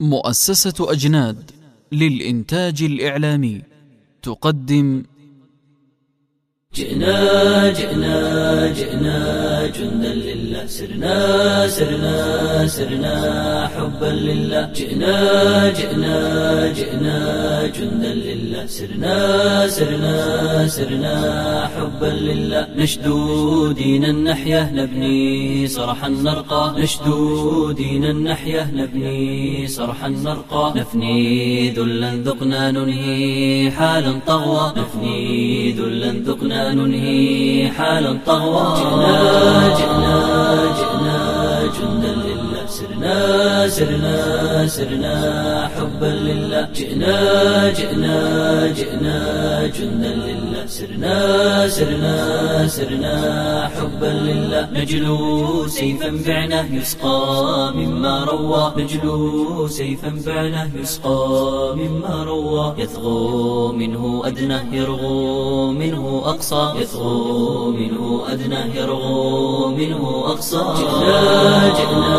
مؤسسة أجناد للإنتاج الإعلامي. تقدم جئنا جئنا جئنا جندا لله. سرنا سرنا سرنا حبا لله. جئنا جئنا جئنا جندا لله سرنا سرنا سرنا حبا لله. نشدو دينا نحيا نبني صرحا نرقى. نشدو دينا نحيا نبني صرحا نرقى. نفني ذلا ذقنا ننهي حالا طغوى. نفني ذلا ذقنا ننهي حالا طغوى. جئنا جئنا جئنا سرنا سرنا سرنا حبا لله. جئنا جئنا جئنا جندا لله. سرنا سرنا سرنا حبا لله. نجلو سيفا بعنا يسقى مما روى. نجلو سيفا بعنا يسقى مما روى. يثغو منه أدنى يرغو منه أقصى. يثغو منه أدنى يرغو منه أقصى. جئنا جئنا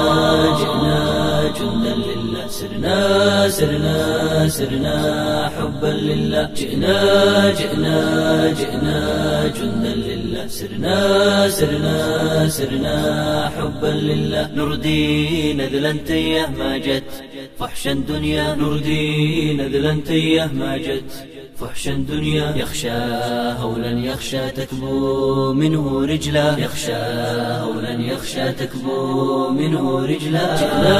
جئنا جندا لله. سرنا سرنا سرنا حبا لله. جئنا جئنا جئنا جندا لله. سرنا سرنا سرنا حبا لله. نردي نذلا تيه ما جت فحشا دنيا نردي نذلا تيه ما جت فحشا دنيا يخشى هولا يخشى تكبو منه رجلا. يخشى هولا يخشى تكبو منه رجلا. جئنا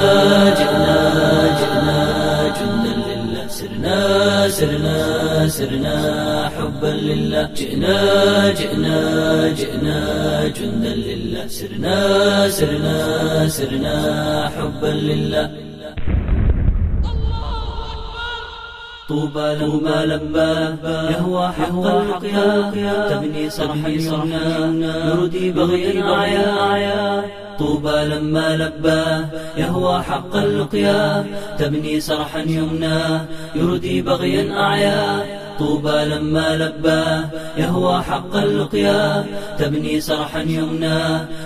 جئنا جئنا جندا لله. سرنا سرنا سرنا حبا لله. جئنا جئنا جئنا جندا لله. سرنا سرنا سرنا حبا لله. طوبى لما لبى يهوى حق الحقيا تبني صرحا يمنى نردي بغي أعيا طوبى لما لبى يهوى حق اللقيا تبني صرحا يمنى يردي بغيا أعيا طوبى لما لبى يهوى حق اللقيا تبني صرحا يمنى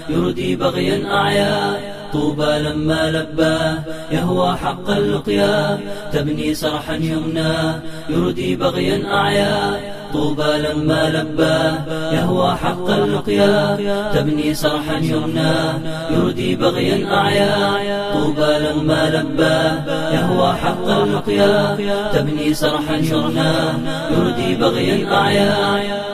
يردي بغيا أعيا طوبى لما لبى يهوى حق اللقيا تبني صرحا يمنى يردي بغيا أعيا. طوبى لما لبى يهوى حق اللقيا تبني صرحا يمنى يردي بغيا أعيا. طوبى لما لبى يهوى حق اللقيا تبني صرحا يمنى يردي بغيا أعيا.